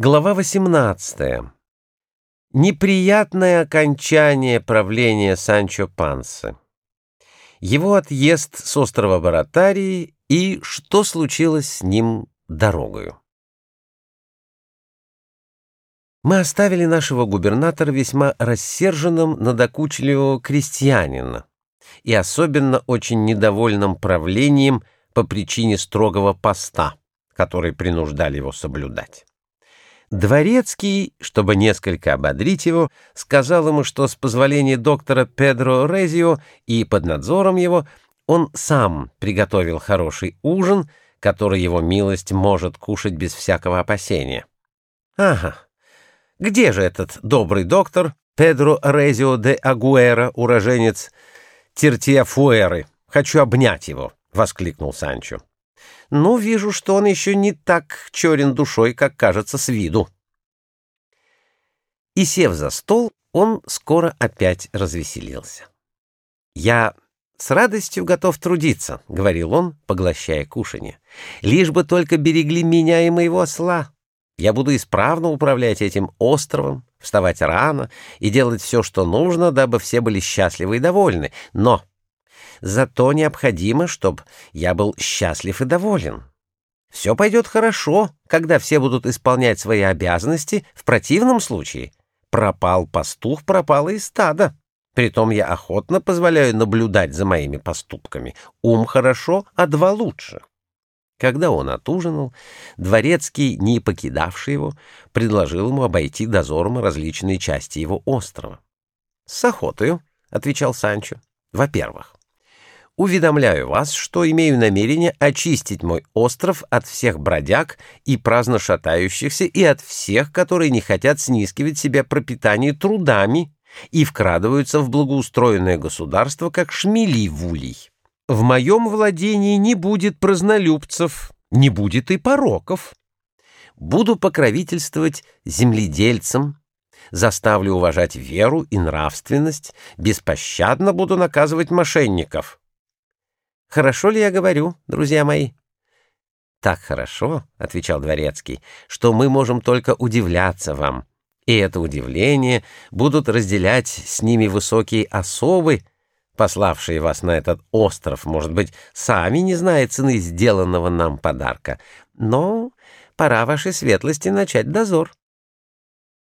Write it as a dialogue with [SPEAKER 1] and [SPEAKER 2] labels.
[SPEAKER 1] Глава 18. Неприятное окончание правления Санчо Пансы. Его отъезд с острова Баратарии и что случилось с ним дорогою. Мы оставили нашего губернатора весьма рассерженным на докучливого крестьянина и особенно очень недовольным правлением по причине строгого поста, который принуждали его соблюдать. Дворецкий, чтобы несколько ободрить его, сказал ему, что с позволения доктора Педро Резио и под надзором его он сам приготовил хороший ужин, который его милость может кушать без всякого опасения. Ага, где же этот добрый доктор Педро Резио де Агуэра, уроженец Тертиафуэры? Хочу обнять его, — воскликнул Санчо. Ну, вижу, что он еще не так черен душой, как кажется с виду. И, сев за стол, он скоро опять развеселился. «Я с радостью готов трудиться», — говорил он, поглощая кушанье. «Лишь бы только берегли меня и моего осла. Я буду исправно управлять этим островом, вставать рано и делать все, что нужно, дабы все были счастливы и довольны. Но Зато необходимо, чтобы я был счастлив и доволен. Все пойдет хорошо, когда все будут исполнять свои обязанности, в противном случае пропал пастух, пропало и стадо. Притом я охотно позволяю наблюдать за моими поступками. Ум хорошо, а два лучше. Когда он отужинал, дворецкий, не покидавший его, предложил ему обойти дозором различные части его острова. — С охотою, — отвечал Санчо. — Во-первых, Уведомляю вас, что имею намерение очистить мой остров от всех бродяг и праздно шатающихся и от всех, которые не хотят снискивать себе пропитание трудами и вкрадываются в благоустроенное государство, как шмели в улей. В моем владении не будет празднолюбцев, не будет и пороков. Буду покровительствовать земледельцам, заставлю уважать веру и нравственность, беспощадно буду наказывать мошенников. Хорошо ли я говорю, друзья мои? Так хорошо, отвечал дворецкий, что мы можем только удивляться вам. И это удивление будут разделять с ними высокие особы, пославшие вас на этот остров, может быть, сами не зная цены сделанного нам подарка. Но пора вашей светлости начать дозор.